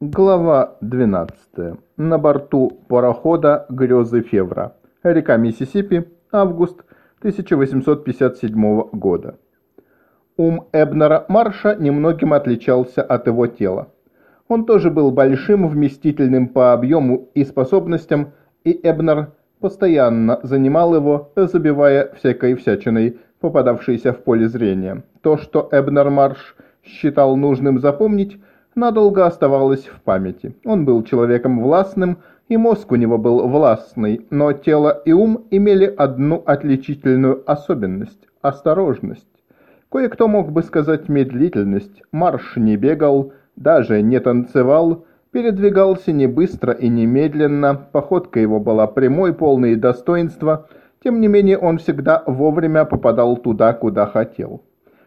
Глава 12. На борту парохода «Грезы Февра». Река Миссисипи. Август 1857 года. Ум Эбнера Марша немногим отличался от его тела. Он тоже был большим, вместительным по объему и способностям, и Эбнер постоянно занимал его, забивая всякой всячиной, попадавшейся в поле зрения. То, что Эбнер Марш считал нужным запомнить, надолго оставалось в памяти. Он был человеком властным, и мозг у него был властный, но тело и ум имели одну отличительную особенность – осторожность. Кое-кто мог бы сказать медлительность, марш не бегал, даже не танцевал, передвигался не быстро и не медленно, походка его была прямой, полной достоинства, тем не менее он всегда вовремя попадал туда, куда хотел.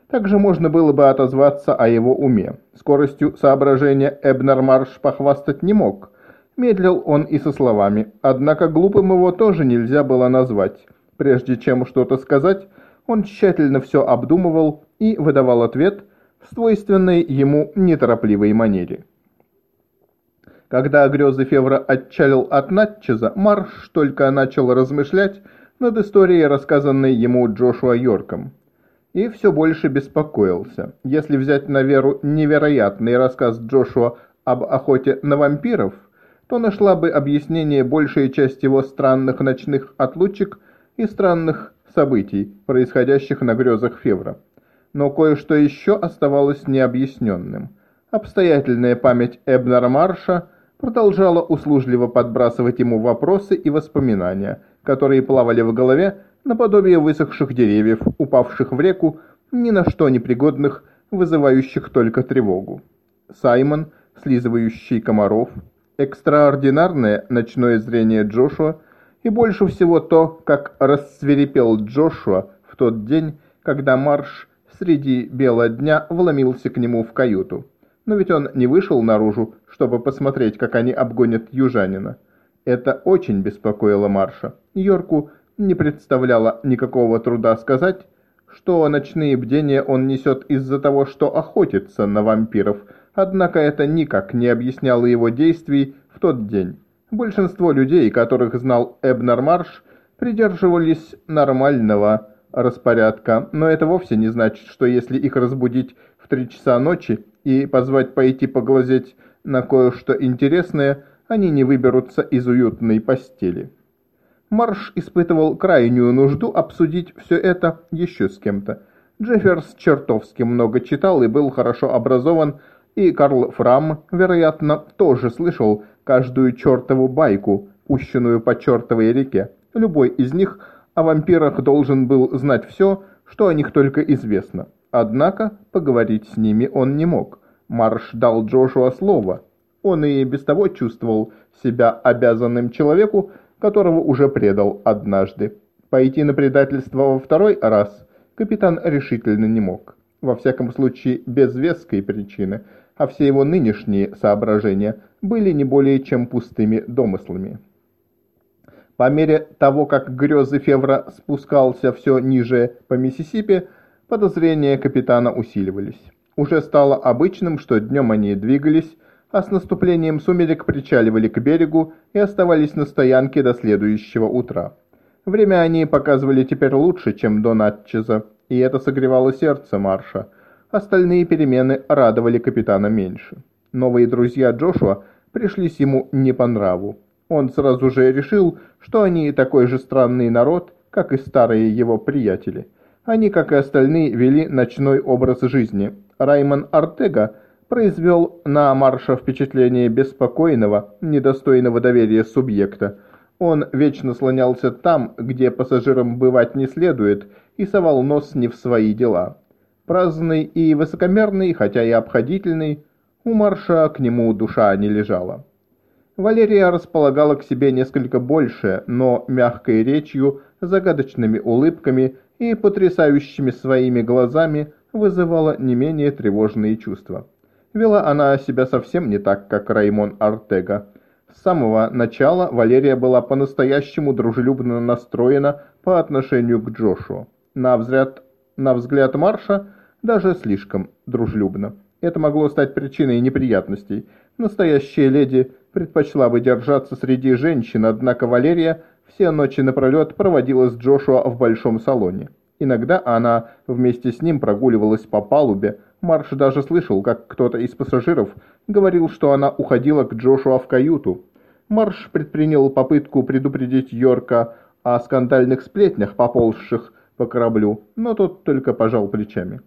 Также можно было бы отозваться о его уме. Скоростью соображения Эбнер Марш похвастать не мог. Медлил он и со словами, однако глупым его тоже нельзя было назвать. Прежде чем что-то сказать, он тщательно все обдумывал и выдавал ответ в свойственной ему неторопливой манере. Когда грезы Февра отчалил от Натчеза, Марш только начал размышлять над историей, рассказанной ему Джошуа Йорком и все больше беспокоился. Если взять на веру невероятный рассказ Джошуа об охоте на вампиров, то нашла бы объяснение большая часть его странных ночных отлучек и странных событий, происходящих на грезах Февра. Но кое-что еще оставалось необъясненным. Обстоятельная память Эбнера Марша продолжала услужливо подбрасывать ему вопросы и воспоминания, которые плавали в голове, наподобие высохших деревьев, упавших в реку, ни на что не пригодных, вызывающих только тревогу. Саймон, слизывающий комаров, экстраординарное ночное зрение Джошуа и больше всего то, как рассверепел Джошуа в тот день, когда Марш среди бела дня вломился к нему в каюту. Но ведь он не вышел наружу, чтобы посмотреть, как они обгонят южанина. Это очень беспокоило Марша. Йорку не представляло никакого труда сказать, что ночные бдения он несет из-за того, что охотится на вампиров, однако это никак не объясняло его действий в тот день. Большинство людей, которых знал Эбнер Марш, придерживались нормального распорядка, но это вовсе не значит, что если их разбудить в три часа ночи и позвать пойти поглазеть на кое-что интересное, они не выберутся из уютной постели. Марш испытывал крайнюю нужду обсудить все это еще с кем-то. Джефферс чертовски много читал и был хорошо образован, и Карл Фрам, вероятно, тоже слышал каждую чертову байку, пущенную по чертовой реке. Любой из них о вампирах должен был знать все, что о них только известно. Однако поговорить с ними он не мог. Марш дал Джошуа слово. Он и без того чувствовал себя обязанным человеку, которого уже предал однажды. Пойти на предательство во второй раз капитан решительно не мог. Во всяком случае, без веской причины, а все его нынешние соображения были не более чем пустыми домыслами. По мере того, как грезы Февра спускался все ниже по Миссисипи, подозрения капитана усиливались. Уже стало обычным, что днем они двигались а с наступлением сумерек причаливали к берегу и оставались на стоянке до следующего утра. Время они показывали теперь лучше, чем до Натчеза, и это согревало сердце Марша. Остальные перемены радовали капитана меньше. Новые друзья Джошуа пришлись ему не по нраву. Он сразу же решил, что они такой же странный народ, как и старые его приятели. Они, как и остальные, вели ночной образ жизни. Раймон Артега – произвел на Марша впечатление беспокойного, недостойного доверия субъекта. Он вечно слонялся там, где пассажирам бывать не следует, и совал нос не в свои дела. Праздный и высокомерный, хотя и обходительный, у Марша к нему душа не лежала. Валерия располагала к себе несколько больше, но мягкой речью, загадочными улыбками и потрясающими своими глазами вызывала не менее тревожные чувства. Вела она себя совсем не так, как Раймон Артега. С самого начала Валерия была по-настоящему дружелюбно настроена по отношению к Джошу. На взгляд, на взгляд Марша даже слишком дружелюбно. Это могло стать причиной неприятностей. Настоящая леди предпочла бы держаться среди женщин, однако Валерия все ночи напролет проводила с Джошуа в большом салоне. Иногда она вместе с ним прогуливалась по палубе. Марш даже слышал, как кто-то из пассажиров говорил, что она уходила к Джошуа в каюту. Марш предпринял попытку предупредить Йорка о скандальных сплетнях, поползших по кораблю, но тот только пожал плечами.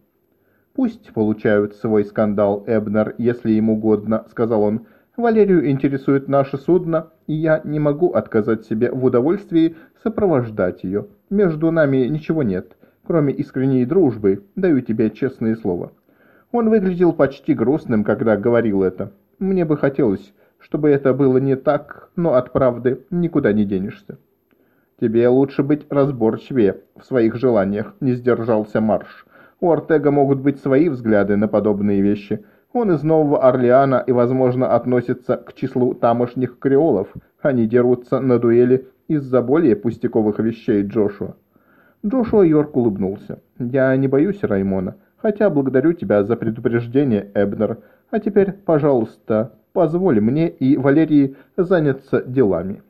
«Пусть получают свой скандал, Эбнер, если им угодно», — сказал он. «Валерию интересует наше судно, и я не могу отказать себе в удовольствии сопровождать ее. Между нами ничего нет, кроме искренней дружбы, даю тебе честное слово». Он выглядел почти грустным, когда говорил это. «Мне бы хотелось, чтобы это было не так, но от правды никуда не денешься». «Тебе лучше быть разборчивее в своих желаниях», — не сдержался Марш. «У Артега могут быть свои взгляды на подобные вещи. Он из Нового Орлеана и, возможно, относится к числу тамошних креолов. Они дерутся на дуэли из-за более пустяковых вещей Джошуа». Джошуа Йорк улыбнулся. «Я не боюсь Раймона, хотя благодарю тебя за предупреждение, Эбнер. А теперь, пожалуйста, позволь мне и Валерии заняться делами».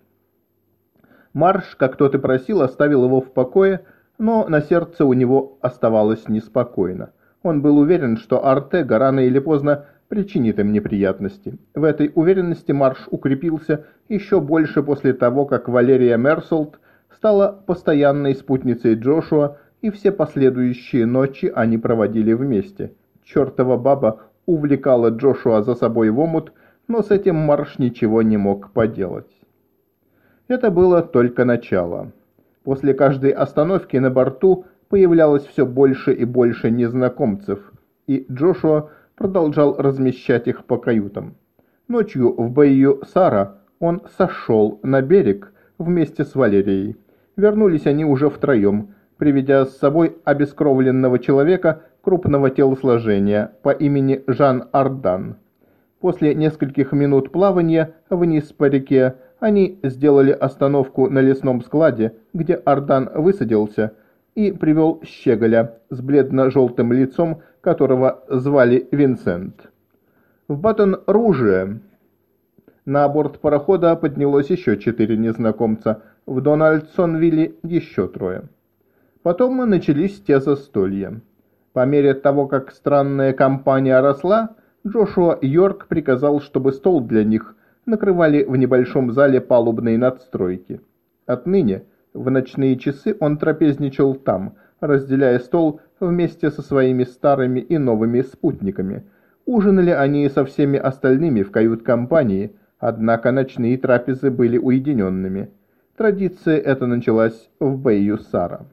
Марш, как тот и просил, оставил его в покое, но на сердце у него оставалось неспокойно. Он был уверен, что Артега рано или поздно причинит им неприятности. В этой уверенности Марш укрепился еще больше после того, как Валерия Мерсолт стала постоянной спутницей Джошуа, и все последующие ночи они проводили вместе. Чертова баба увлекала Джошуа за собой в омут, но с этим Марш ничего не мог поделать. Это было только начало. После каждой остановки на борту появлялось все больше и больше незнакомцев, и Джошуа продолжал размещать их по каютам. Ночью в бою Сара он сошел на берег вместе с Валерией. Вернулись они уже втроем, приведя с собой обескровленного человека крупного телосложения по имени Жан Ардан. После нескольких минут плавания вниз по реке они сделали остановку на лесном складе, где Ардан высадился и привел щеголя с бледно-желтым лицом, которого звали Винсент. В Батон-Руже на борт парохода поднялось еще четыре незнакомца, в Дональдсонвилле еще трое. Потом начались те застолья. По мере того, как странная компания росла, Джошуа Йорк приказал, чтобы стол для них – накрывали в небольшом зале палубной надстройки. Отныне, в ночные часы, он трапезничал там, разделяя стол вместе со своими старыми и новыми спутниками. Ужинали они со всеми остальными в кают-компании, однако ночные трапезы были уединенными. Традиция эта началась в Бэйю Сара.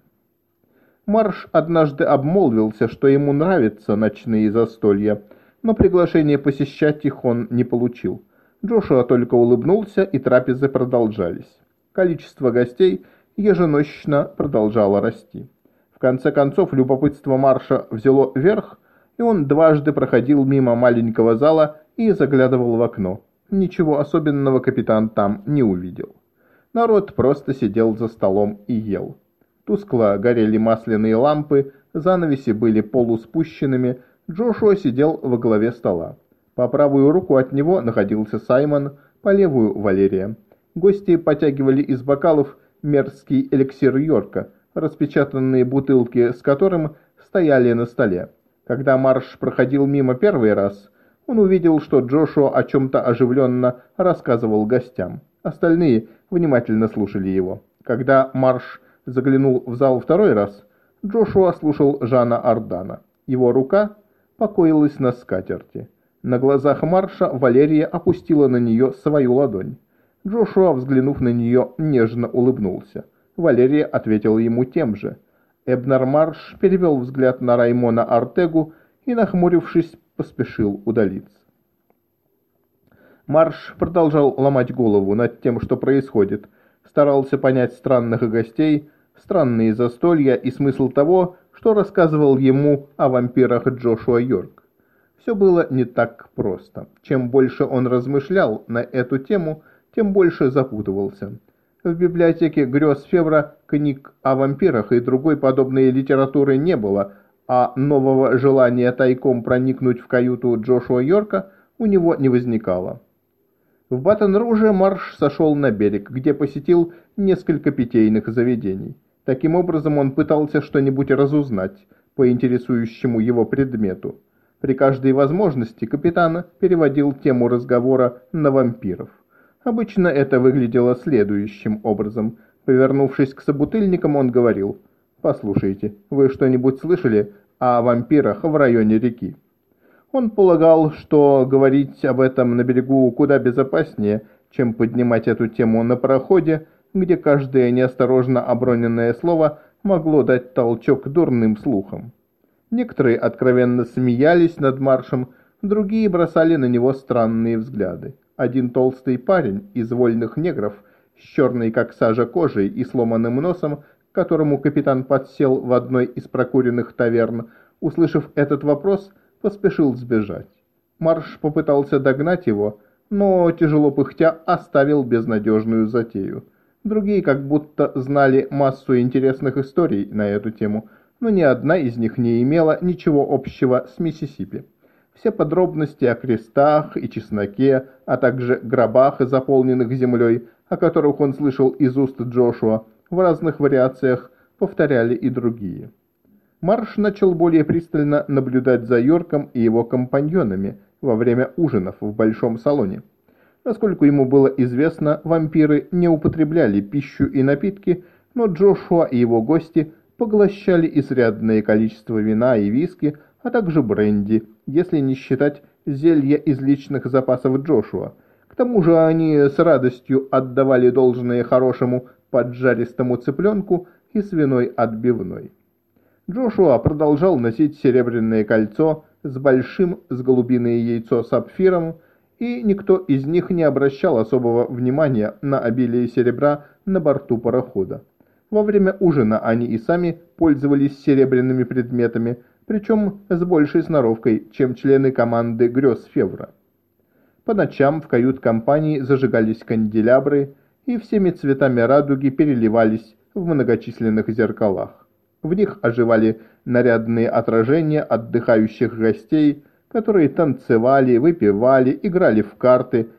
Марш однажды обмолвился, что ему нравятся ночные застолья, но приглашение посещать их он не получил. Джошуа только улыбнулся, и трапезы продолжались. Количество гостей еженочно продолжало расти. В конце концов, любопытство Марша взяло верх, и он дважды проходил мимо маленького зала и заглядывал в окно. Ничего особенного капитан там не увидел. Народ просто сидел за столом и ел. Тускло горели масляные лампы, занавеси были полуспущенными, Джошуа сидел во главе стола. По правую руку от него находился Саймон, по левую – Валерия. Гости потягивали из бокалов мерзкий эликсир Йорка, распечатанные бутылки с которым стояли на столе. Когда Марш проходил мимо первый раз, он увидел, что Джошуа о чем-то оживленно рассказывал гостям. Остальные внимательно слушали его. Когда Марш заглянул в зал второй раз, Джошуа слушал Жана Ардана. Его рука покоилась на скатерти. На глазах Марша Валерия опустила на нее свою ладонь. Джошуа, взглянув на нее, нежно улыбнулся. Валерия ответила ему тем же. Эбнер Марш перевел взгляд на Раймона Артегу и, нахмурившись, поспешил удалиться. Марш продолжал ломать голову над тем, что происходит, старался понять странных гостей, странные застолья и смысл того, что рассказывал ему о вампирах Джошуа Йорк. Все было не так просто. Чем больше он размышлял на эту тему, тем больше запутывался. В библиотеке грез Февра книг о вампирах и другой подобной литературы не было, а нового желания тайком проникнуть в каюту Джошуа Йорка у него не возникало. В Батон-Руже Марш сошел на берег, где посетил несколько питейных заведений. Таким образом он пытался что-нибудь разузнать по интересующему его предмету. При каждой возможности капитан переводил тему разговора на вампиров. Обычно это выглядело следующим образом. Повернувшись к собутыльникам, он говорил, «Послушайте, вы что-нибудь слышали о вампирах в районе реки?» Он полагал, что говорить об этом на берегу куда безопаснее, чем поднимать эту тему на пароходе, где каждое неосторожно оброненное слово могло дать толчок дурным слухам. Некоторые откровенно смеялись над маршем, другие бросали на него странные взгляды. Один толстый парень из вольных негров с черной как сажа кожей и сломанным носом, к которому капитан подсел в одной из прокуренных таверн, услышав этот вопрос, поспешил сбежать. Марш попытался догнать его, но, тяжело пыхтя, оставил безнадежную затею. Другие как будто знали массу интересных историй на эту тему, но ни одна из них не имела ничего общего с Миссисипи. Все подробности о крестах и чесноке, а также гробах, заполненных землей, о которых он слышал из уст Джошуа, в разных вариациях повторяли и другие. Марш начал более пристально наблюдать за Йорком и его компаньонами во время ужинов в большом салоне. Насколько ему было известно, вампиры не употребляли пищу и напитки, но Джошуа и его гости поглощали изрядное количество вина и виски, а также бренди, если не считать зелья из личных запасов Джошуа. К тому же они с радостью отдавали должное хорошему поджаристому цыпленку и свиной отбивной. Джошуа продолжал носить серебряное кольцо с большим с голубиное яйцо сапфиром, и никто из них не обращал особого внимания на обилие серебра на борту парохода. Во время ужина они и сами пользовались серебряными предметами, причем с большей сноровкой, чем члены команды грез Февра. По ночам в кают-компании зажигались канделябры, и всеми цветами радуги переливались в многочисленных зеркалах. В них оживали нарядные отражения отдыхающих гостей, которые танцевали, выпивали, играли в карты,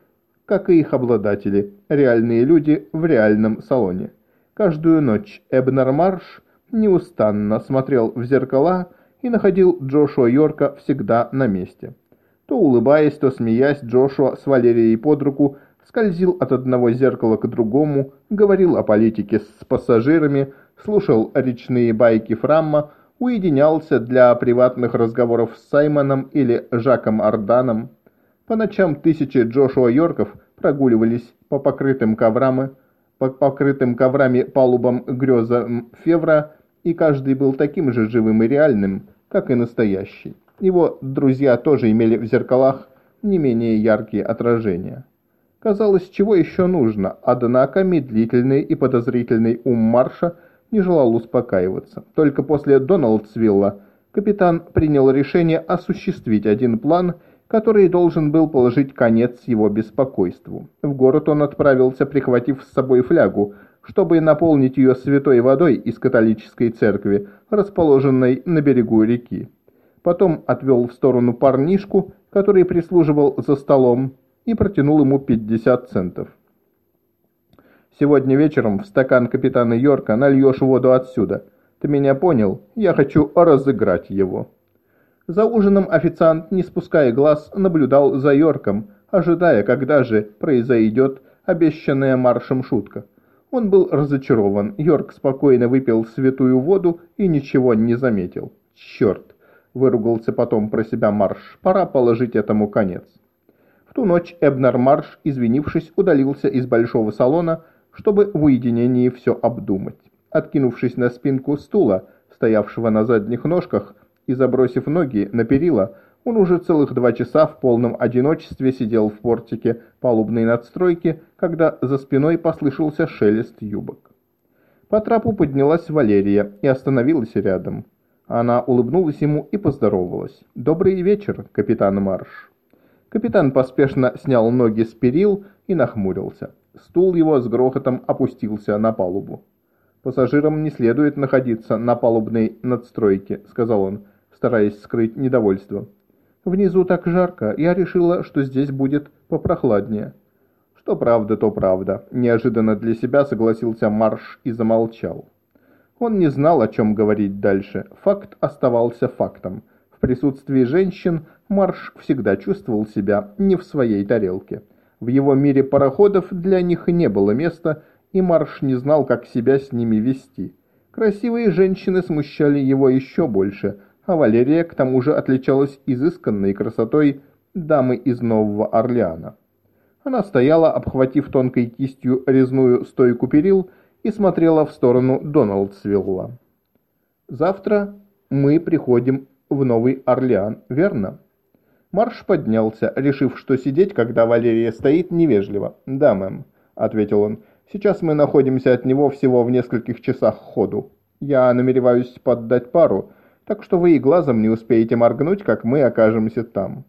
как и их обладатели, реальные люди в реальном салоне. Каждую ночь Эбнер Марш неустанно смотрел в зеркала, и находил Джошуа Йорка всегда на месте. То улыбаясь, то смеясь, Джошуа с Валерией под руку скользил от одного зеркала к другому, говорил о политике с пассажирами, слушал речные байки Фрамма, уединялся для приватных разговоров с Саймоном или Жаком Арданом. По ночам тысячи Джошуа Йорков прогуливались по покрытым коврам, по покрытым коврами палубам греза Февра, и каждый был таким же живым и реальным, как и настоящий. Его друзья тоже имели в зеркалах не менее яркие отражения. Казалось, чего еще нужно, однако медлительный и подозрительный ум Марша не желал успокаиваться. Только после Доналдсвилла капитан принял решение осуществить один план, который должен был положить конец его беспокойству. В город он отправился, прихватив с собой флягу, чтобы наполнить ее святой водой из католической церкви, расположенной на берегу реки. Потом отвел в сторону парнишку, который прислуживал за столом, и протянул ему 50 центов. «Сегодня вечером в стакан капитана Йорка нальешь воду отсюда. Ты меня понял? Я хочу разыграть его». За ужином официант, не спуская глаз, наблюдал за Йорком, ожидая, когда же произойдет обещанная маршем шутка. Он был разочарован. Йорк спокойно выпил святую воду и ничего не заметил. «Черт!» – выругался потом про себя Марш. «Пора положить этому конец». В ту ночь Эбнер Марш, извинившись, удалился из большого салона, чтобы в уединении все обдумать. Откинувшись на спинку стула, стоявшего на задних ножках, и забросив ноги на перила, он уже целых два часа в полном одиночестве сидел в портике палубной надстройки, когда за спиной послышался шелест юбок. По трапу поднялась Валерия и остановилась рядом. Она улыбнулась ему и поздоровалась. «Добрый вечер, капитан Марш». Капитан поспешно снял ноги с перил и нахмурился. Стул его с грохотом опустился на палубу. «Пассажирам не следует находиться на палубной надстройке», — сказал он. стараясь скрыть недовольство. «Внизу так жарко, я решила, что здесь будет попрохладнее». «Что правда, то правда», – неожиданно для себя согласился Марш и замолчал. Он не знал, о чем говорить дальше. Факт оставался фактом. В присутствии женщин Марш всегда чувствовал себя не в своей тарелке. В его мире пароходов для них не было места, и Марш не знал, как себя с ними вести. Красивые женщины смущали его еще больше, а Валерия к тому же отличалась изысканной красотой дамы из Нового Орлеана. Она стояла, обхватив тонкой кистью резную стойку перил, и смотрела в сторону Доналдсвилла. «Завтра мы приходим в Новый Орлеан, верно?» Марш поднялся, решив, что сидеть, когда Валерия стоит, невежливо. «Да, мэм», — ответил он. Сейчас мы находимся от него всего в нескольких часах ходу. Я намереваюсь поддать пару, так что вы и глазом не успеете моргнуть, как мы окажемся там».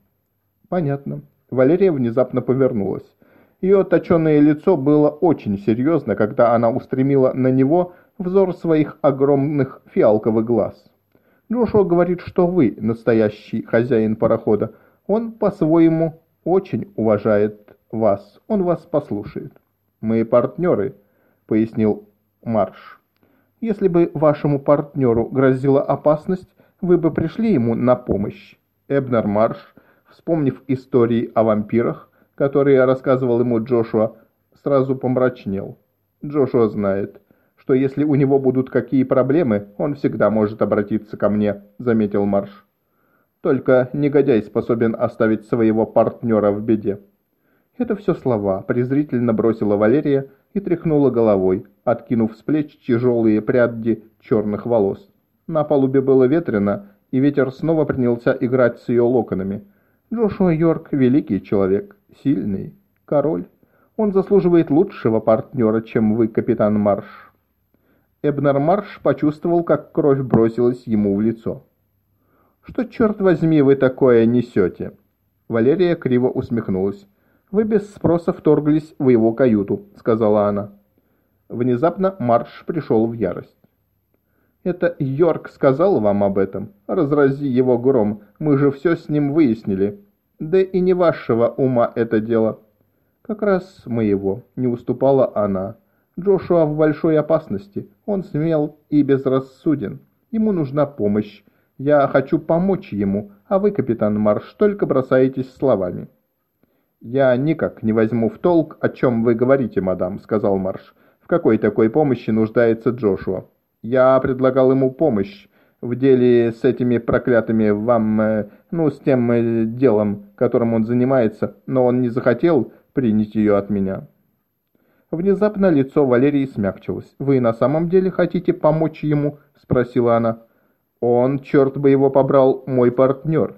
«Понятно». Валерия внезапно повернулась. Ее точенное лицо было очень серьезно, когда она устремила на него взор своих огромных фиалковых глаз. Джошуа говорит, что вы настоящий хозяин парохода. Он по-своему очень уважает вас. Он вас послушает. «Мы партнеры», — пояснил Марш. «Если бы вашему партнеру грозила опасность, вы бы пришли ему на помощь». Эбнер Марш, вспомнив истории о вампирах, которые рассказывал ему Джошуа, сразу помрачнел. Джошуа знает, что если у него будут какие проблемы, он всегда может обратиться ко мне, заметил Марш. Только негодяй способен оставить своего партнера в беде. «Это все слова», – презрительно бросила Валерия и тряхнула головой, откинув с плеч тяжелые пряди черных волос. На палубе было ветрено, и ветер снова принялся играть с ее локонами. Джошуа Йорк – великий человек, сильный, король. Он заслуживает лучшего партнера, чем вы, капитан Марш. Эбнер Марш почувствовал, как кровь бросилась ему в лицо. «Что, черт возьми, вы такое несете?» Валерия криво усмехнулась. «Вы без спроса вторглись в его каюту», — сказала она. Внезапно Марш пришел в ярость. «Это Йорк сказал вам об этом? Разрази его гром, мы же все с ним выяснили. Да и не вашего ума это дело». «Как раз моего», — не уступала она. «Джошуа в большой опасности. Он смел и безрассуден. Ему нужна помощь. Я хочу помочь ему, а вы, капитан Марш, только бросаетесь словами». «Я никак не возьму в толк, о чем вы говорите, мадам», — сказал Марш. «В какой такой помощи нуждается Джошуа? Я предлагал ему помощь в деле с этими проклятыми вам, э, ну, с тем э, делом, которым он занимается, но он не захотел принять ее от меня». Внезапно лицо Валерии смягчилось. «Вы на самом деле хотите помочь ему?» — спросила она. «Он, черт бы его побрал, мой партнер».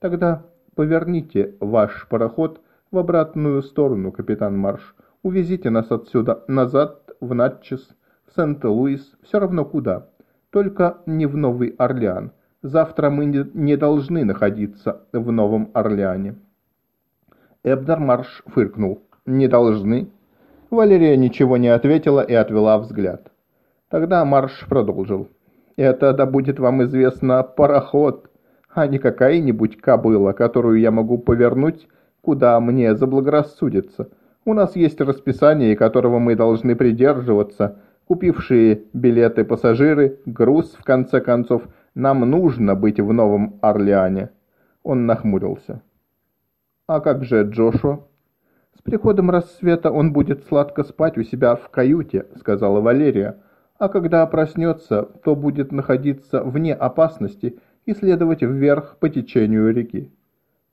«Тогда поверните ваш пароход в обратную сторону, капитан Марш. Увезите нас отсюда назад, в Натчес, в Сент-Луис, все равно куда. Только не в Новый Орлеан. Завтра мы не должны находиться в Новом Орлеане». Эбнер Марш фыркнул. «Не должны?» Валерия ничего не ответила и отвела взгляд. Тогда Марш продолжил. «Это, да будет вам известно, пароход, а не какая-нибудь кобыла, которую я могу повернуть куда мне заблагорассудится. У нас есть расписание, которого мы должны придерживаться. Купившие билеты пассажиры, груз, в конце концов, нам нужно быть в Новом Орлеане. Он нахмурился. А как же Джошуа? С приходом рассвета он будет сладко спать у себя в каюте, сказала Валерия. А когда проснется, то будет находиться вне опасности и следовать вверх по течению реки.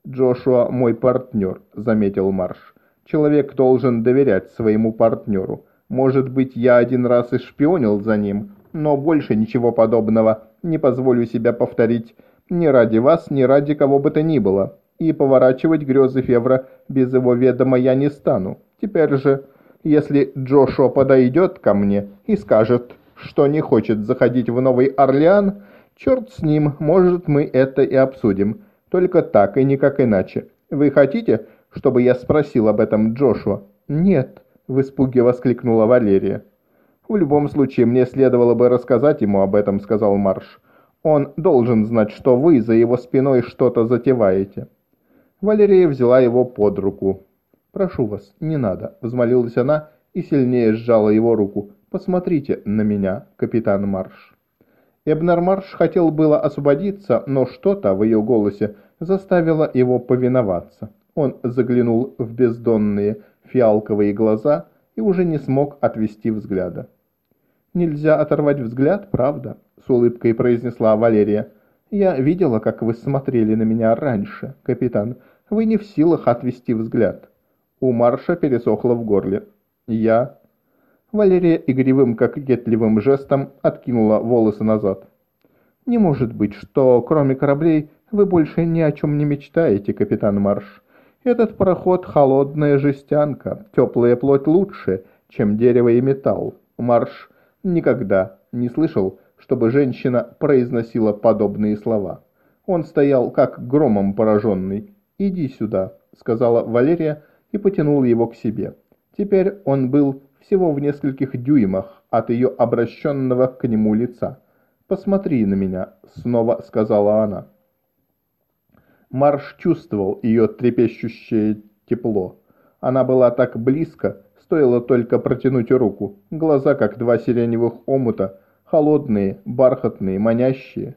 «Джошуа мой партнер», — заметил Марш. «Человек должен доверять своему партнеру. Может быть, я один раз и шпионил за ним, но больше ничего подобного не позволю себя повторить ни ради вас, ни ради кого бы то ни было. И поворачивать грезы Февра без его ведома я не стану. Теперь же, если Джошуа подойдет ко мне и скажет, что не хочет заходить в Новый Орлеан, черт с ним, может, мы это и обсудим». Только так и никак иначе. Вы хотите, чтобы я спросил об этом Джошуа?» «Нет», — в испуге воскликнула Валерия. «В любом случае, мне следовало бы рассказать ему об этом», — сказал Марш. Он должен знать, что вы за его спиной что-то затеваете». Валерия взяла его под руку. «Прошу вас, не надо», — взмолилась она и сильнее сжала его руку. «Посмотрите на меня, капитан Марш». Эбнер Марш хотел было освободиться, но что-то в ее голосе заставило его повиноваться. Он заглянул в бездонные фиалковые глаза и уже не смог отвести взгляда. «Нельзя оторвать взгляд, правда?» — с улыбкой произнесла Валерия. «Я видела, как вы смотрели на меня раньше, капитан. Вы не в силах отвести взгляд». У Марша пересохло в горле. «Я...» Валерия игривым, кокетливым жестом откинула волосы назад. «Не может быть, что, кроме кораблей, вы больше ни о чем не мечтаете, капитан Марш. Этот пароход — холодная жестянка, теплая плоть лучше, чем дерево и металл. Марш никогда не слышал, чтобы женщина произносила подобные слова. Он стоял как громом пораженный. «Иди сюда», — сказала Валерия и потянула его к себе. Теперь он был всего в нескольких дюймах от ее обращенного к нему лица. «Посмотри на меня», — снова сказала она. Марш чувствовал ее трепещущее тепло. Она была так близко, стоило только протянуть руку. Глаза, как два сиреневых омута, холодные, бархатные, манящие.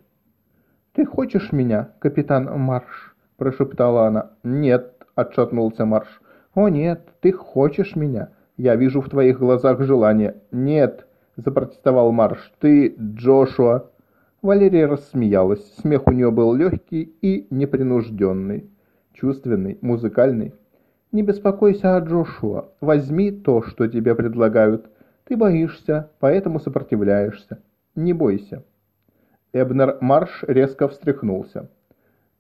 «Ты хочешь меня, капитан Марш?» – прошептала она. «Нет», – отшатнулся Марш. «О нет, ты хочешь меня. Я вижу в твоих глазах желание». «Нет», – запротестовал Марш. «Ты Джошуа». Валерия рассмеялась. Смех у нее был легкий и непринужденный. Чувственный, музыкальный. «Не беспокойся о Джошуа. Возьми то, что тебе предлагают. Ты боишься, поэтому сопротивляешься. Не бойся». Эбнер Марш резко встряхнулся.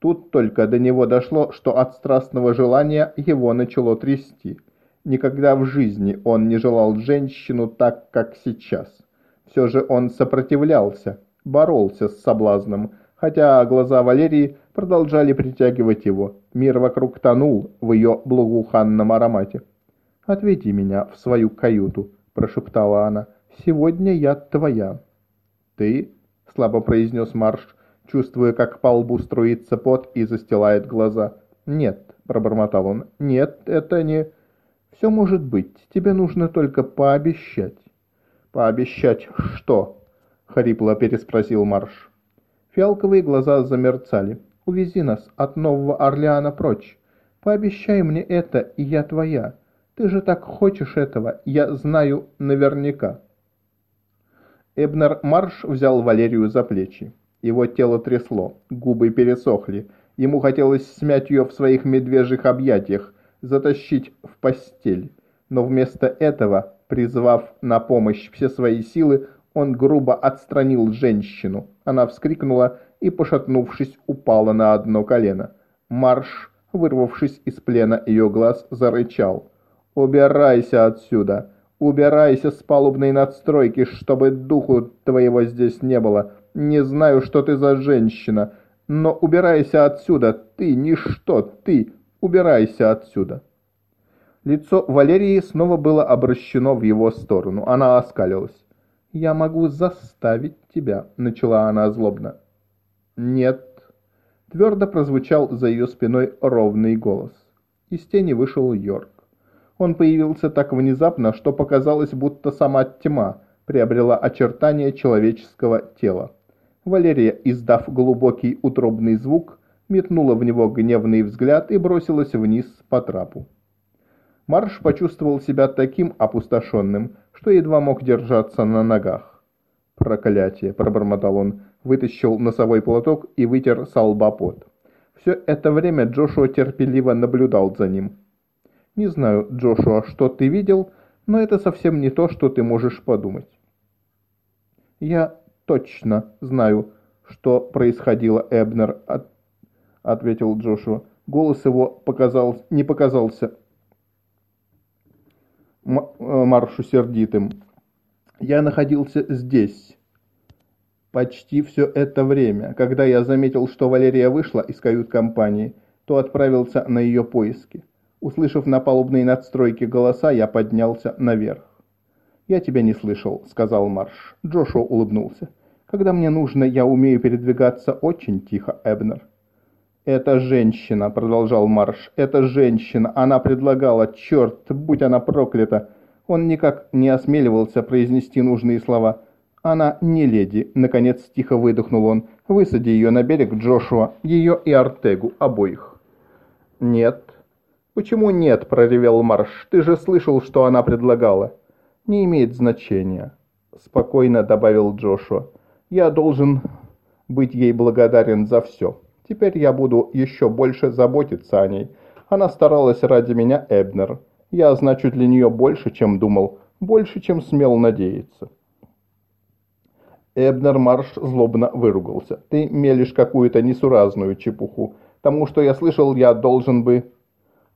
Тут только до него дошло, что от страстного желания его начало трясти. Никогда в жизни он не желал женщину так, как сейчас. Все же он сопротивлялся, боролся с соблазном, хотя глаза Валерии продолжали притягивать его. Мир вокруг тонул в ее благоуханном аромате. «Отведи меня в свою каюту», – прошептала она. «Сегодня я твоя». «Ты?» – слабо произнес Марш чувствуя, как по лбу струится пот и застилает глаза. «Нет», — пробормотал он, — «нет, это не...» «Все может быть, тебе нужно только пообещать». «Пообещать что?» — хрипло переспросил Марш. Фиалковые глаза замерцали. «Увези нас от Нового Орлеана прочь. Пообещай мне это, и я твоя. Ты же так хочешь этого, я знаю наверняка». Эбнер Марш взял Валерию за плечи. Его тело трясло, губы пересохли. Ему хотелось смять ее в своих медвежьих объятиях, затащить в постель. Но вместо этого, призвав на помощь все свои силы, он грубо отстранил женщину. Она вскрикнула и, пошатнувшись, упала на одно колено. Марш, вырвавшись из плена ее глаз, зарычал. «Убирайся отсюда! Убирайся с палубной надстройки, чтобы духу твоего здесь не было! Не знаю, что ты за женщина, но убирайся отсюда, ты ничто, ты, убирайся отсюда. Лицо Валерии снова было обращено в его сторону. Она оскалилась. «Я могу заставить тебя», — начала она злобно. «Нет», — твердо прозвучал за ее спиной ровный голос. Из тени вышел Йорк. Он появился так внезапно, что показалось, будто сама тьма приобрела очертания человеческого тела. Валерия, издав глубокий утробный звук, метнула в него гневный взгляд и бросилась вниз по трапу. Марш почувствовал себя таким опустошенным, что едва мог держаться на ногах. «Проклятие!» – пробормотал он, вытащил носовой платок и вытер с лба пот. Все это время Джошуа терпеливо наблюдал за ним. «Не знаю, Джошуа, что ты видел, но это совсем не то, что ты можешь подумать». «Я точно знаю, что происходило, Эбнер», от... — ответил Джошуа. Голос его показал... не показался э, Маршу сердитым. «Я находился здесь» почти все это время. Когда я заметил, что Валерия вышла из кают-компании, то отправился на ее поиски. Услышав на палубной надстройке голоса, я поднялся наверх. «Я тебя не слышал», — сказал Марш. Джошуа улыбнулся. Когда мне нужно, я умею передвигаться очень тихо, Эбнер». «Это женщина», — продолжал Марш, — «это женщина. Она предлагала, черт, будь она проклята». Он никак не осмеливался произнести нужные слова. «Она не леди», — наконец тихо выдохнул он. «Высади ее на берег, Джошуа, ее и Артегу, обоих». «Нет». «Почему нет?» – проревел Марш. «Ты же слышал, что она предлагала». «Не имеет значения», – спокойно добавил Джошуа. «Я должен быть ей благодарен за все. Теперь я буду еще больше заботиться о ней. Она старалась ради меня, Эбнер. Я значу для нее больше, чем думал, больше, чем смел надеяться». Эбнер Марш злобно выругался. «Ты мелешь какую-то несуразную чепуху. Тому, что я слышал, я должен бы...»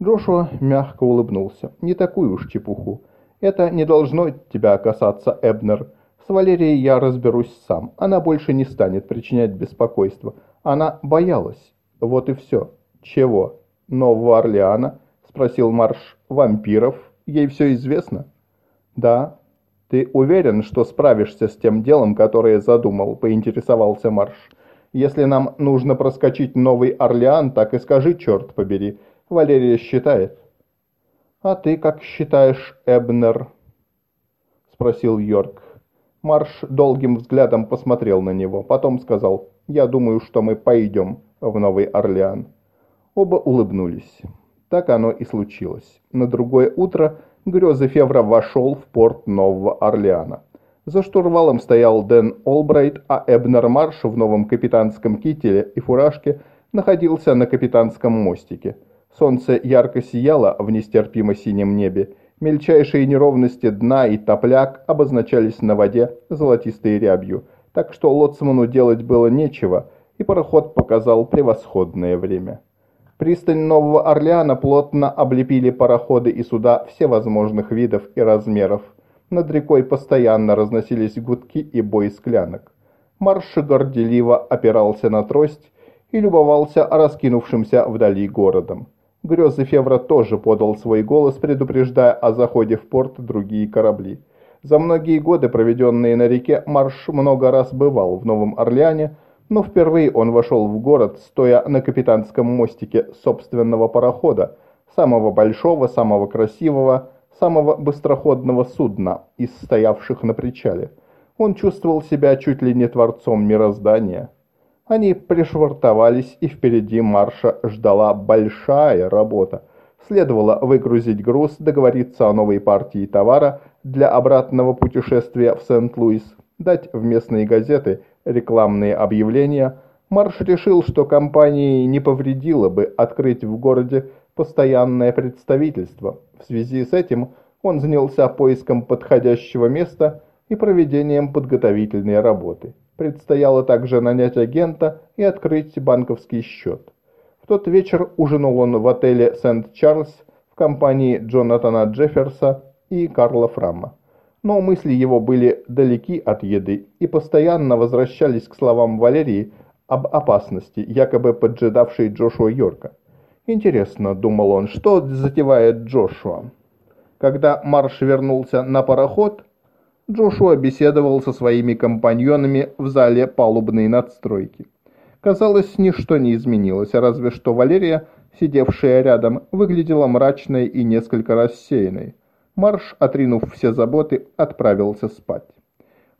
Джошуа мягко улыбнулся. «Не такую уж чепуху. Это не должно тебя касаться, Эбнер. С Валерией я разберусь сам. Она больше не станет причинять беспокойство. Она боялась. Вот и все. Чего? Нового Орлеана?» Спросил Марш. «Вампиров? Ей все известно?» «Да», «Ты уверен, что справишься с тем делом, которое задумал?» – поинтересовался Марш. «Если нам нужно проскочить Новый Орлеан, так и скажи, черт побери. Валерия считает». «А ты как считаешь, Эбнер?» – спросил Йорк. Марш долгим взглядом посмотрел на него, потом сказал, «Я думаю, что мы пойдем в Новый Орлеан». Оба улыбнулись. Так оно и случилось. На другое утро Грёзы Февра вошел в порт Нового Орлеана. За штурвалом стоял Дэн Олбрайт, а Эбнер Марш в новом капитанском кителе и фуражке находился на капитанском мостике. Солнце ярко сияло в нестерпимо синем небе. Мельчайшие неровности дна и топляк обозначались на воде золотистой рябью, так что лоцману делать было нечего, и пароход показал превосходное время. Пристань Нового Орлеана плотно облепили пароходы и суда всевозможных видов и размеров. Над рекой постоянно разносились гудки и бой склянок. Марш горделиво опирался на трость и любовался раскинувшимся вдали городом. Грёзы Февра тоже подал свой голос, предупреждая о заходе в порт другие корабли. За многие годы, проведенные на реке, Марш много раз бывал в Новом Орлеане, но впервые он вошел в город, стоя на капитанском мостике собственного парохода, самого большого, самого красивого, самого быстроходного судна из стоявших на причале. Он чувствовал себя чуть ли не творцом мироздания. Они пришвартовались, и впереди марша ждала большая работа. Следовало выгрузить груз, договориться о новой партии товара для обратного путешествия в Сент-Луис, дать в местные газеты рекламные объявления, Марш решил, что компании не повредило бы открыть в городе постоянное представительство. В связи с этим он занялся поиском подходящего места и проведением подготовительной работы. Предстояло также нанять агента и открыть банковский счет. В тот вечер ужинал он в отеле «Сент-Чарльз» в компании Джонатана Джефферса и Карла Фрамма но мысли его были далеки от еды и постоянно возвращались к словам Валерии об опасности, якобы поджидавшей Джошуа Йорка. «Интересно», — думал он, — «что затевает Джошуа?» Когда Марш вернулся на пароход, Джошуа беседовал со своими компаньонами в зале палубной надстройки. Казалось, ничто не изменилось, разве что Валерия, сидевшая рядом, выглядела мрачной и несколько рассеянной. Марш, отринув все заботы, отправился спать.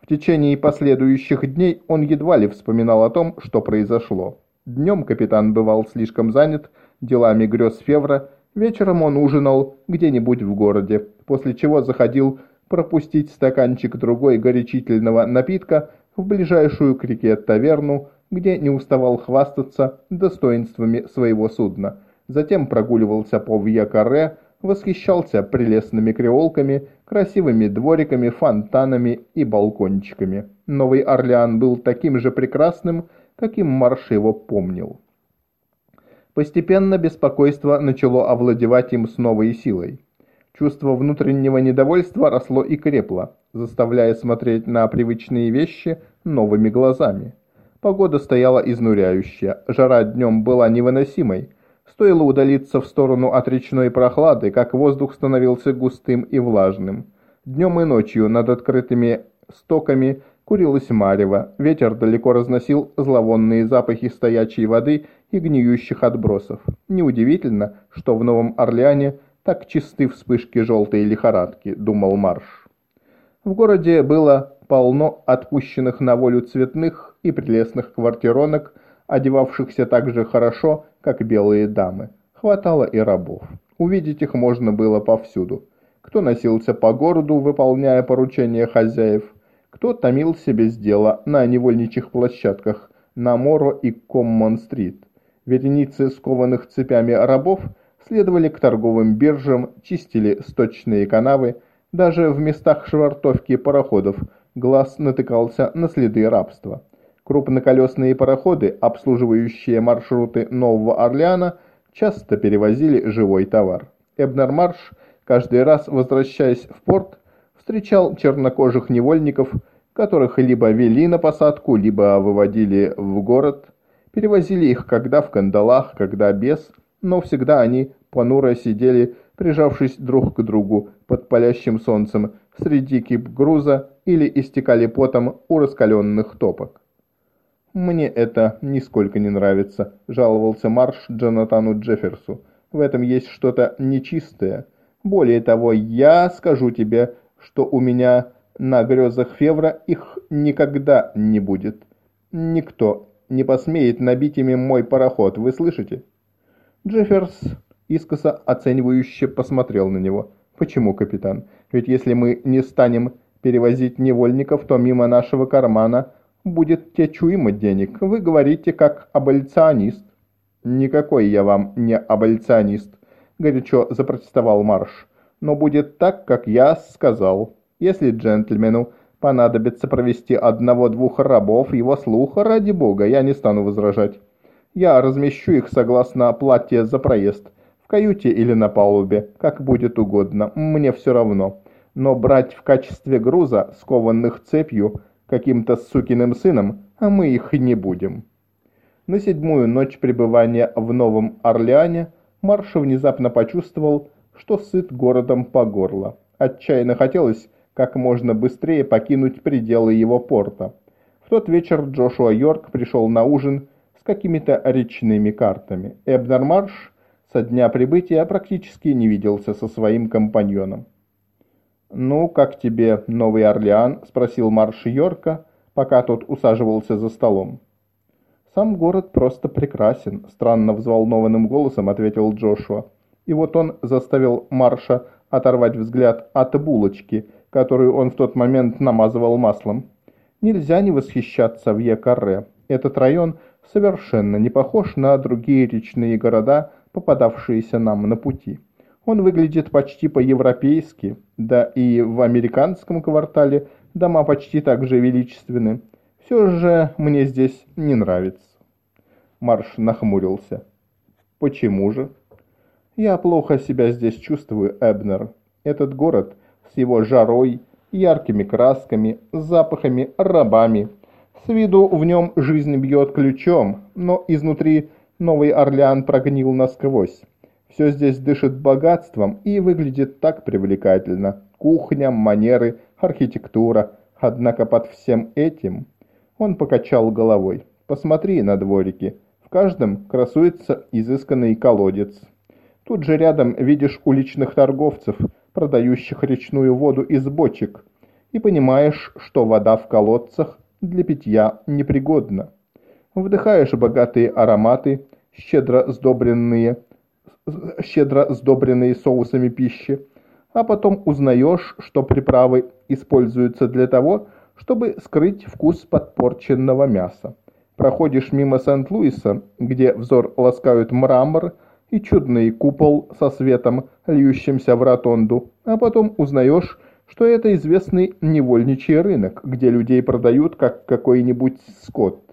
В течение последующих дней он едва ли вспоминал о том, что произошло. Днем капитан бывал слишком занят делами грез Февра, вечером он ужинал где-нибудь в городе, после чего заходил пропустить стаканчик другой горячительного напитка в ближайшую к реке таверну, где не уставал хвастаться достоинствами своего судна. Затем прогуливался по Вьякаре, восхищался прелестными креолками, красивыми двориками, фонтанами и балкончиками. Новый Орлеан был таким же прекрасным, каким Марш его помнил. Постепенно беспокойство начало овладевать им с новой силой. Чувство внутреннего недовольства росло и крепло, заставляя смотреть на привычные вещи новыми глазами. Погода стояла изнуряющая, жара днем была невыносимой, Стоило удалиться в сторону от речной прохлады, как воздух становился густым и влажным. Днем и ночью над открытыми стоками Курилась марево, ветер далеко разносил зловонные запахи стоячей воды и гниющих отбросов. Неудивительно, что в Новом Орлеане так чисты вспышки желтой лихорадки, думал Марш. В городе было полно отпущенных на волю цветных и прелестных квартиронок, одевавшихся так же хорошо, как белые дамы. Хватало и рабов. Увидеть их можно было повсюду. Кто носился по городу, выполняя поручения хозяев, кто томился без дела на невольничьих площадках на Моро и Коммон-стрит. Вереницы скованных цепями рабов следовали к торговым биржам, чистили сточные канавы, даже в местах швартовки пароходов глаз натыкался на следы рабства. Крупноколесные пароходы, обслуживающие маршруты Нового Орлеана, часто перевозили живой товар. Эбнер-Марш, каждый раз возвращаясь в порт, встречал чернокожих невольников, которых либо вели на посадку, либо выводили в город, перевозили их когда в кандалах, когда без, но всегда они понуро сидели, прижавшись друг к другу под палящим солнцем среди кип груза или истекали потом у раскаленных топок. «Мне это нисколько не нравится», – жаловался Марш Джонатану Джефферсу. «В этом есть что-то нечистое. Более того, я скажу тебе, что у меня на грезах Февра их никогда не будет. Никто не посмеет набить ими мой пароход, вы слышите?» Джефферс искоса оценивающе посмотрел на него. «Почему, капитан? Ведь если мы не станем перевозить невольников, то мимо нашего кармана будет течь уйма денег. Вы говорите как аболиционист». «Никакой я вам не аболиционист», — горячо запротестовал Марш. «Но будет так, как я сказал. Если джентльмену понадобится провести одного-двух рабов, его слуха, ради бога, я не стану возражать. Я размещу их согласно плате за проезд» в каюте или на палубе, как будет угодно, мне все равно. Но брать в качестве груза, скованных цепью, каким-то сукиным сыном, а мы их не будем. На седьмую ночь пребывания в Новом Орлеане Марш внезапно почувствовал, что сыт городом по горло. Отчаянно хотелось как можно быстрее покинуть пределы его порта. В тот вечер Джошуа Йорк пришел на ужин с какими-то речными картами. Эбнер Марш со дня прибытия практически не виделся со своим компаньоном. «Ну, как тебе Новый Орлеан?» – спросил Марш Йорка, пока тот усаживался за столом. «Сам город просто прекрасен», – странно взволнованным голосом ответил Джошуа. И вот он заставил Марша оторвать взгляд от булочки, которую он в тот момент намазывал маслом. Нельзя не восхищаться в Якарре. Этот район совершенно не похож на другие речные города, попадавшиеся нам на пути. Он выглядит почти по-европейски, да и в американском квартале дома почти так же величественны. Все же мне здесь не нравится. Марш нахмурился. Почему же? Я плохо себя здесь чувствую, Эбнер. Этот город с его жарой, яркими красками, запахами, рабами. С виду в нем жизнь бьет ключом, но изнутри Новый Орлеан прогнил насквозь. Все здесь дышит богатством и выглядит так привлекательно. Кухня, манеры, архитектура. Однако под всем этим... Он покачал головой. Посмотри на дворики. В каждом красуется изысканный колодец. Тут же рядом видишь уличных торговцев, продающих речную воду из бочек, и понимаешь, что вода в колодцах для питья непригодна вдыхаешь богатые ароматы, щедро сдобренные, щедро сдобренные соусами пищи, а потом узнаешь, что приправы используются для того, чтобы скрыть вкус подпорченного мяса. Проходишь мимо Сент-Луиса, где взор ласкают мрамор и чудный купол со светом, льющимся в ротонду, а потом узнаешь, что это известный невольничий рынок, где людей продают как какой-нибудь скот.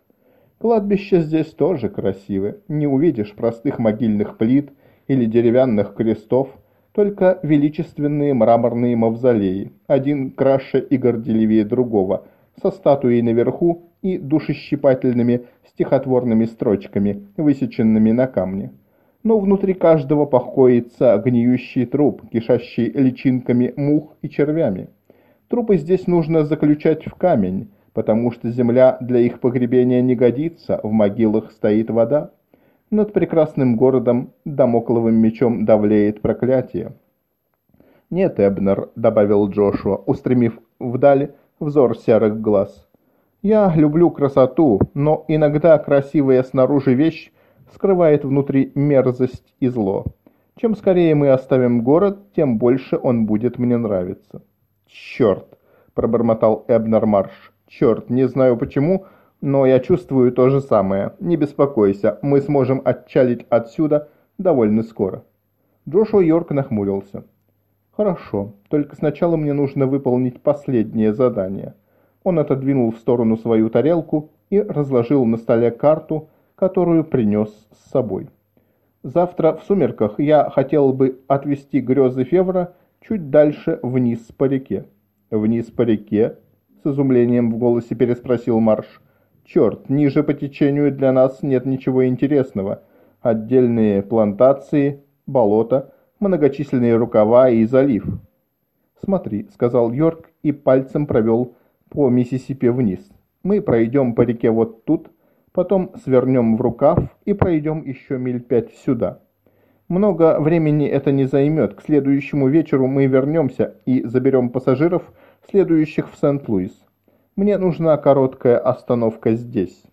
Кладбища здесь тоже красивы. Не увидишь простых могильных плит или деревянных крестов, только величественные мраморные мавзолеи, один краше и горделивее другого, со статуей наверху и душещипательными стихотворными строчками, высеченными на камне. Но внутри каждого покоится гниющий труп, кишащий личинками мух и червями. Трупы здесь нужно заключать в камень, потому что земля для их погребения не годится, в могилах стоит вода. Над прекрасным городом домокловым мечом давлеет проклятие. «Нет, Эбнер», — добавил Джошуа, устремив вдаль взор серых глаз. «Я люблю красоту, но иногда красивая снаружи вещь скрывает внутри мерзость и зло. Чем скорее мы оставим город, тем больше он будет мне нравиться». «Черт!» — пробормотал Эбнер Марш. «Черт, не знаю почему, но я чувствую то же самое. Не беспокойся, мы сможем отчалить отсюда довольно скоро». Джошуа Йорк нахмурился. «Хорошо, только сначала мне нужно выполнить последнее задание». Он отодвинул в сторону свою тарелку и разложил на столе карту, которую принес с собой. «Завтра в сумерках я хотел бы отвести грезы Февра чуть дальше вниз по реке». «Вниз по реке?» — с изумлением в голосе переспросил Марш. «Черт, ниже по течению для нас нет ничего интересного. Отдельные плантации, болота, многочисленные рукава и залив». «Смотри», — сказал Йорк и пальцем провел по Миссисипи вниз. «Мы пройдем по реке вот тут, потом свернем в рукав и пройдем еще миль пять сюда. Много времени это не займет. К следующему вечеру мы вернемся и заберем пассажиров, следующих в Сент-Луис. Мне нужна короткая остановка здесь».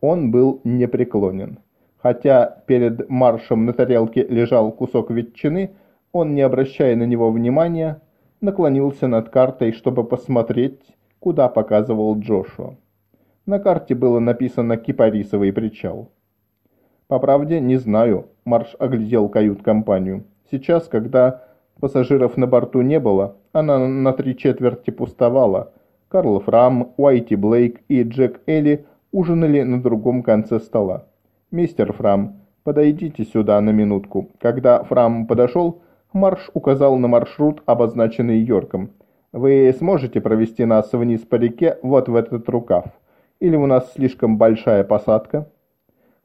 Он был непреклонен. Хотя перед маршем на тарелке лежал кусок ветчины, он, не обращая на него внимания, наклонился над картой, чтобы посмотреть, куда показывал Джошуа. На карте было написано «Кипарисовый причал». По правде, не знаю. Марш оглядел кают-компанию. Сейчас, когда пассажиров на борту не было, она на три четверти пустовала. Карл Фрам, Уайти Блейк и Джек Элли ужинали на другом конце стола. «Мистер Фрам, подойдите сюда на минутку». Когда Фрам подошел, Марш указал на маршрут, обозначенный Йорком. «Вы сможете провести нас вниз по реке вот в этот рукав?» Или у нас слишком большая посадка?»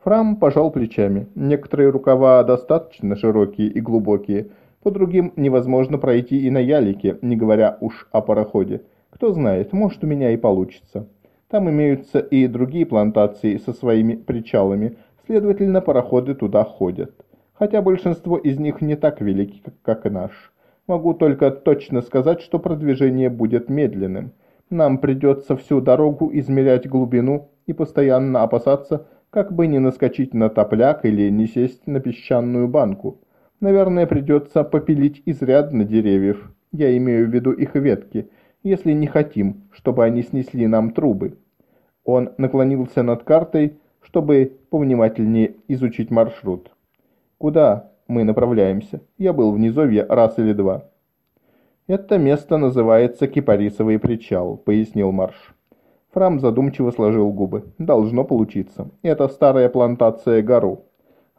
Фрам пожал плечами. Некоторые рукава достаточно широкие и глубокие, по другим невозможно пройти и на ялике, не говоря уж о пароходе. Кто знает, может у меня и получится. Там имеются и другие плантации со своими причалами, следовательно, пароходы туда ходят. Хотя большинство из них не так велики, как и наш. Могу только точно сказать, что продвижение будет медленным. Нам придется всю дорогу измерять глубину и постоянно опасаться, как бы не наскочить на топляк или не сесть на песчаную банку. Наверное, придется попилить изрядно деревьев, я имею в виду их ветки, если не хотим, чтобы они снесли нам трубы. Он наклонился над картой, чтобы повнимательнее изучить маршрут. Куда мы направляемся? Я был в низовье раз или два. «Это место называется Кипарисовый причал», — пояснил Марш. Фрам задумчиво сложил губы. «Должно получиться. Это старая плантация Гару.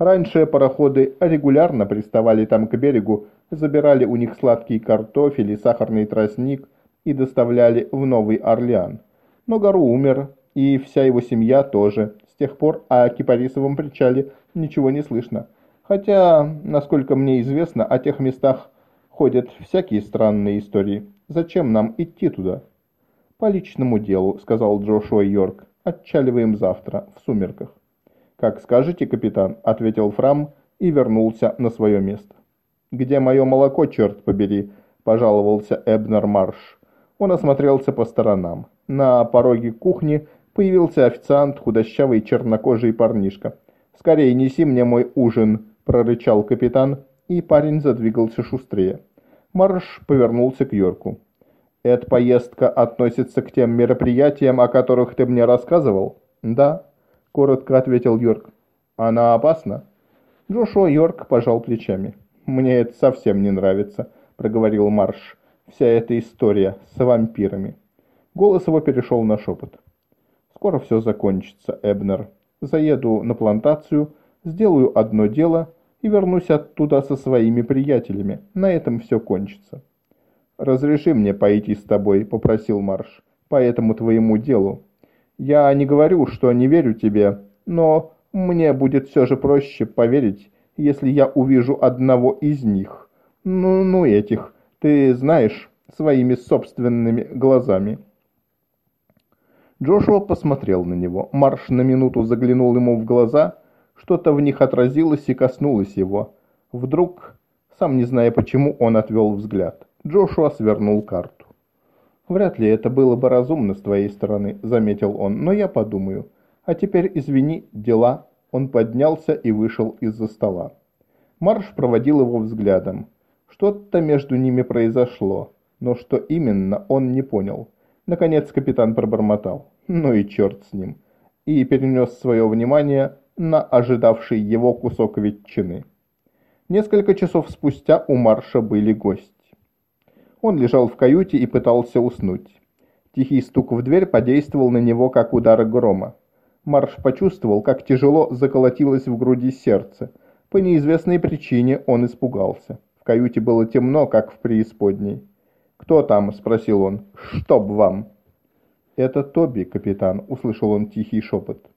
Раньше пароходы регулярно приставали там к берегу, забирали у них сладкий картофель и сахарный тростник и доставляли в Новый Орлеан. Но Гару умер, и вся его семья тоже. С тех пор о Кипарисовом причале ничего не слышно. Хотя, насколько мне известно, о тех местах Ходят всякие странные истории. Зачем нам идти туда?» «По личному делу», — сказал Джошуа Йорк. «Отчаливаем завтра, в сумерках». «Как скажете, капитан», — ответил Фрам и вернулся на свое место. «Где мое молоко, черт побери?» — пожаловался Эбнер Марш. Он осмотрелся по сторонам. На пороге кухни появился официант, худощавый чернокожий парнишка. «Скорее неси мне мой ужин», — прорычал капитан, и парень задвигался шустрее. Марш повернулся к Йорку. «Эта поездка относится к тем мероприятиям, о которых ты мне рассказывал?» «Да», — коротко ответил Йорк. «Она опасна?» Джошуа Йорк пожал плечами. «Мне это совсем не нравится», — проговорил Марш. «Вся эта история с вампирами». Голос его перешел на шепот. «Скоро все закончится, Эбнер. Заеду на плантацию, сделаю одно дело — и вернусь оттуда со своими приятелями. На этом все кончится». «Разреши мне пойти с тобой», — попросил Марш, — «по этому твоему делу. Я не говорю, что не верю тебе, но мне будет все же проще поверить, если я увижу одного из них. Ну, ну этих, ты знаешь, своими собственными глазами». Джошуа посмотрел на него. Марш на минуту заглянул ему в глаза. Что-то в них отразилось и коснулось его. Вдруг, сам не зная почему, он отвел взгляд. Джошуа свернул карту. «Вряд ли это было бы разумно с твоей стороны», — заметил он, — «но я подумаю. А теперь, извини, дела». Он поднялся и вышел из-за стола. Марш проводил его взглядом. Что-то между ними произошло, но что именно, он не понял. Наконец капитан пробормотал. Ну и черт с ним. И перенес свое внимание на ожидавший его кусок ветчины. Несколько часов спустя у Марша были гости. Он лежал в каюте и пытался уснуть. Тихий стук в дверь подействовал на него, как удар грома. Марш почувствовал, как тяжело заколотилось в груди сердце. По неизвестной причине он испугался. В каюте было темно, как в преисподней. «Кто там?» – спросил он. «Чтоб вам!» «Это Тоби, капитан», – услышал он тихий шепот.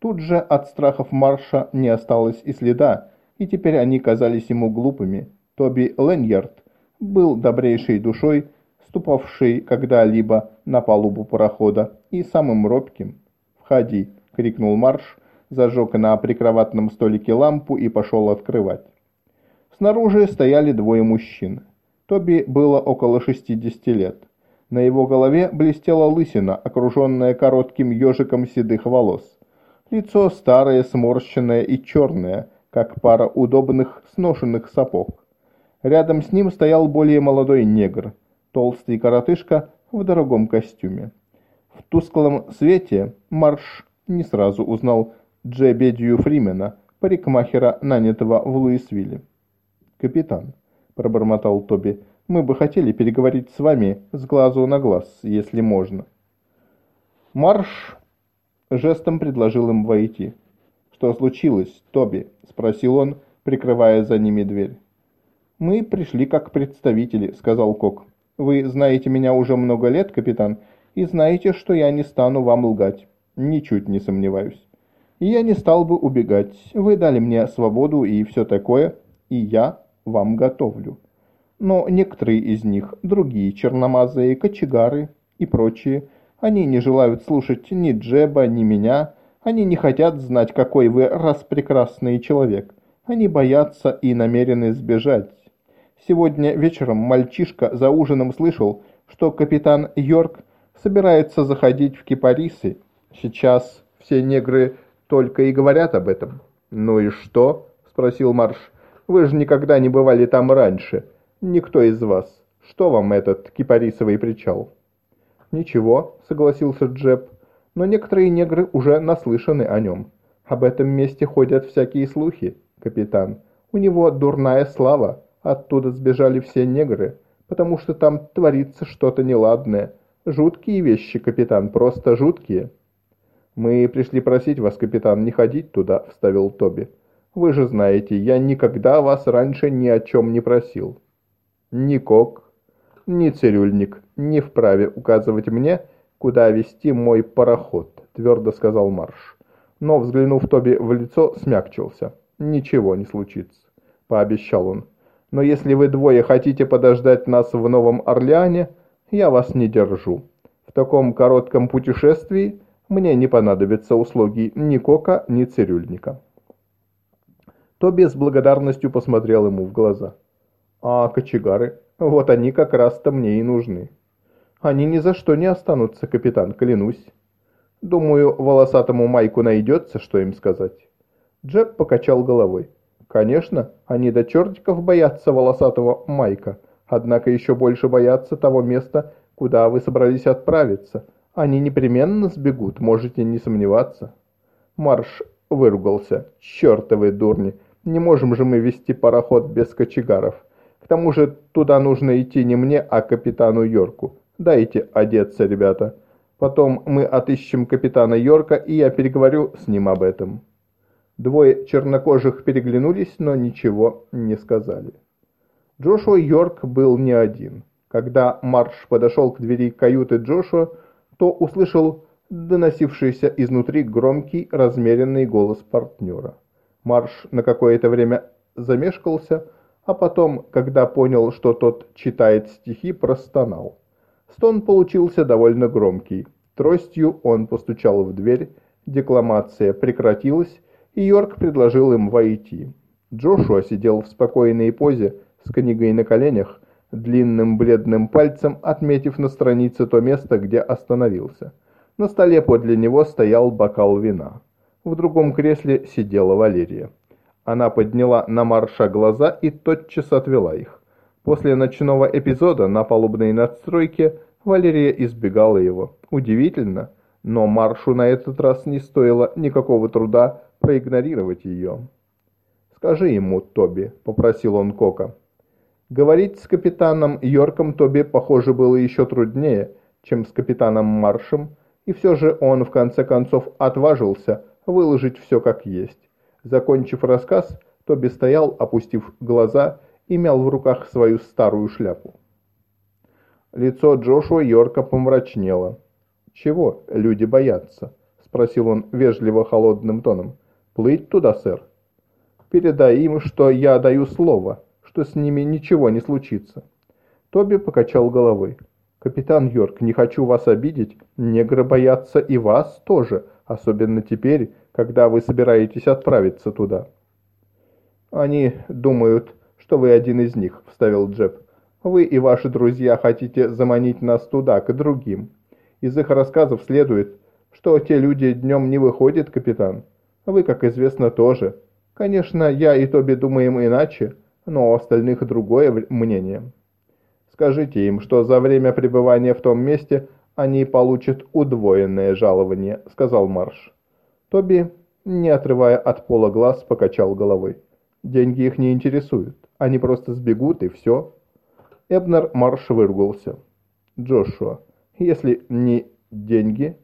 Тут же от страхов Марша не осталось и следа, и теперь они казались ему глупыми. Тоби Леньярд был добрейшей душой, ступавшей когда-либо на палубу парохода, и самым робким. «Входи!» — крикнул Марш, зажег на прикроватном столике лампу и пошел открывать. Снаружи стояли двое мужчин. Тоби было около 60 лет. На его голове блестела лысина, окруженная коротким ежиком седых волос. Лицо старое, сморщенное и черное, как пара удобных сношенных сапог. Рядом с ним стоял более молодой негр, толстый коротышка в дорогом костюме. В тусклом свете Марш не сразу узнал Джебедию Фримена, парикмахера, нанятого в Луисвилле. «Капитан», — пробормотал Тоби, — «мы бы хотели переговорить с вами с глазу на глаз, если можно». Марш жестом предложил им войти. «Что случилось, Тоби?» — спросил он, прикрывая за ними дверь. «Мы пришли как представители», — сказал Кок. «Вы знаете меня уже много лет, капитан, и знаете, что я не стану вам лгать. Ничуть не сомневаюсь. Я не стал бы убегать. Вы дали мне свободу и все такое, и я вам готовлю. Но некоторые из них, другие черномазые, кочегары и прочие, они не желают слушать ни Джеба, ни меня, они не хотят знать, какой вы распрекрасный человек. Они боятся и намерены сбежать. Сегодня вечером мальчишка за ужином слышал, что капитан Йорк собирается заходить в кипарисы. Сейчас все негры только и говорят об этом. «Ну и что?» – спросил Марш. «Вы же никогда не бывали там раньше. Никто из вас. Что вам этот кипарисовый причал?» «Ничего», – согласился Джеб. «Но некоторые негры уже наслышаны о нем. Об этом месте ходят всякие слухи, капитан. У него дурная слава. Оттуда сбежали все негры, потому что там творится что-то неладное. Жуткие вещи, капитан, просто жуткие». «Мы пришли просить вас, капитан, не ходить туда», — вставил Тоби. «Вы же знаете, я никогда вас раньше ни о чем не просил». «Ни кок, ни цирюльник не вправе указывать мне, куда вести мой пароход», — твердо сказал Марш. Но, взглянув Тоби в лицо, смягчился. «Ничего не случится», — пообещал он. «Но если вы двое хотите подождать нас в Новом Орлеане, я вас не держу. В таком коротком путешествии мне не понадобятся услуги ни кока, ни цирюльника». Тоби с благодарностью посмотрел ему в глаза. «А кочегары? Вот они как раз-то мне и нужны». «Они ни за что не останутся, капитан, клянусь». «Думаю, волосатому Майку найдется, что им сказать». Джеб покачал головой. «Конечно, они до чертиков боятся волосатого Майка, однако еще больше боятся того места, куда вы собрались отправиться, они непременно сбегут, можете не сомневаться. Марш выругался. Чертовы дурни. Не можем же мы вести пароход без кочегаров. К тому же туда нужно идти не мне, а капитану Йорку. Дайте одеться, ребята. Потом мы отыщем капитана Йорка, и я переговорю с ним об этом. Двое чернокожих переглянулись, но ничего не сказали. Джошуа Йорк был не один. Когда Марш подошел к двери каюты Джошуа, то услышал доносившийся изнутри громкий, размеренный голос партнера. Марш на какое-то время замешкался, а потом, когда понял, что тот читает стихи, простонал. Стон получился довольно громкий. Тростью он постучал в дверь, декламация прекратилась, и Йорк предложил им войти. Джошуа сидел в спокойной позе с книгой на коленях, длинным бледным пальцем отметив на странице то место, где остановился. На столе подле него стоял бокал вина. В другом кресле сидела Валерия. Она подняла на Марша глаза и тотчас отвела их. После ночного эпизода на палубной надстройке Валерия избегала его. Удивительно, но Маршу на этот раз не стоило никакого труда проигнорировать ее. «Скажи ему, Тоби», — попросил он Кока. Говорить с капитаном Йорком Тоби, похоже, было еще труднее, чем с капитаном Маршем, и все же он в конце концов отважился выложить все как есть. Закончив рассказ, Тоби стоял, опустив глаза, и мял в руках свою старую шляпу. Лицо Джошуа Йорка помрачнело. «Чего люди боятся?» — спросил он вежливо холодным тоном. «Плыть туда, сэр?» «Передай им, что я даю слово, что с ними ничего не случится». Тоби покачал головой. «Капитан Йорк, не хочу вас обидеть, негры боятся и вас тоже, особенно теперь, когда вы собираетесь отправиться туда». «Они думают, что вы один из них», — вставил Джеб. «Вы и ваши друзья хотите заманить нас туда, к другим. Из их рассказов следует, что те люди днем не выходят, капитан. Вы, как известно, тоже. Конечно, я и Тоби думаем иначе, но у остальных другое мнение. Скажите им, что за время пребывания в том месте они получат удвоенное жалование», — сказал Марш. Тоби, не отрывая от пола глаз, покачал головой. «Деньги их не интересуют. Они просто сбегут, и все». Эбнер Марш выругался. «Джошуа, если ни деньги,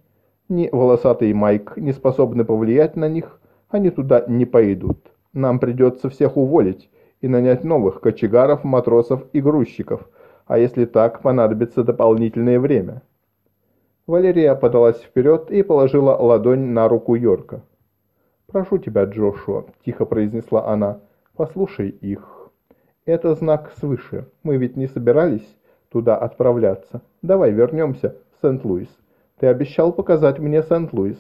ни волосатый Майк не способны повлиять на них, они туда не пойдут. Нам придется всех уволить и нанять новых кочегаров, матросов и грузчиков, а если так, понадобится дополнительное время». Валерия подалась вперед и положила ладонь на руку Йорка. «Прошу тебя, Джошуа», — тихо произнесла она, — «послушай их. Это знак свыше. Мы ведь не собирались туда отправляться. Давай вернемся в Сент-Луис. Ты обещал показать мне Сент-Луис».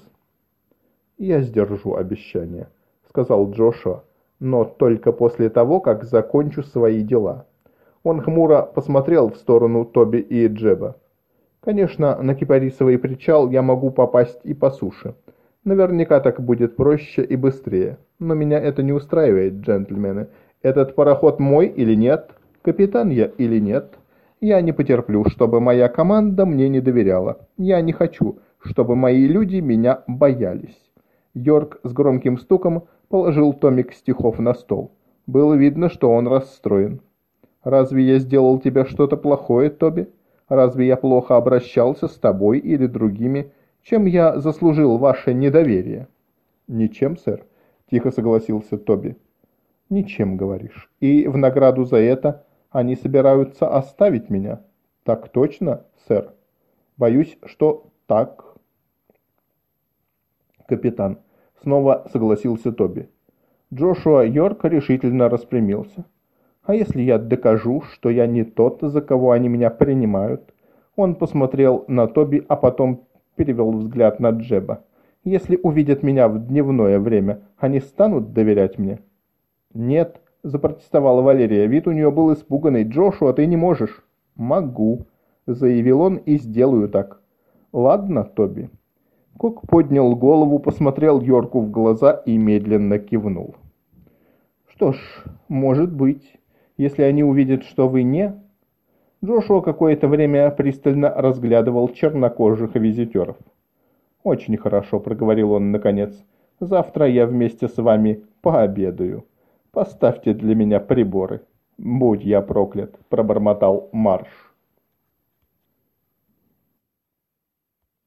«Я сдержу обещание», — сказал Джошуа, «но только после того, как закончу свои дела». Он хмуро посмотрел в сторону Тоби и Джеба. Конечно, на Кипарисовый причал я могу попасть и по суше. Наверняка так будет проще и быстрее. Но меня это не устраивает, джентльмены. Этот пароход мой или нет? Капитан я или нет? Я не потерплю, чтобы моя команда мне не доверяла. Я не хочу, чтобы мои люди меня боялись. Йорк с громким стуком положил томик стихов на стол. Было видно, что он расстроен. «Разве я сделал тебе что-то плохое, Тоби?» Разве я плохо обращался с тобой или другими, чем я заслужил ваше недоверие?» «Ничем, сэр», — тихо согласился Тоби. «Ничем, говоришь. И в награду за это они собираются оставить меня?» «Так точно, сэр?» «Боюсь, что так». «Капитан», — снова согласился Тоби. Джошуа Йорк решительно распрямился. А если я докажу, что я не тот, за кого они меня принимают? Он посмотрел на Тоби, а потом перевел взгляд на Джеба. Если увидят меня в дневное время, они станут доверять мне? Нет, запротестовала Валерия. Вид у нее был испуганный. Джошуа, ты не можешь. Могу, заявил он и сделаю так. Ладно, Тоби. Кок поднял голову, посмотрел Йорку в глаза и медленно кивнул. Что ж, может быть если они увидят, что вы не...» Джошуа какое-то время пристально разглядывал чернокожих визитеров. «Очень хорошо», — проговорил он наконец. «Завтра я вместе с вами пообедаю. Поставьте для меня приборы». «Будь я проклят», — пробормотал Марш.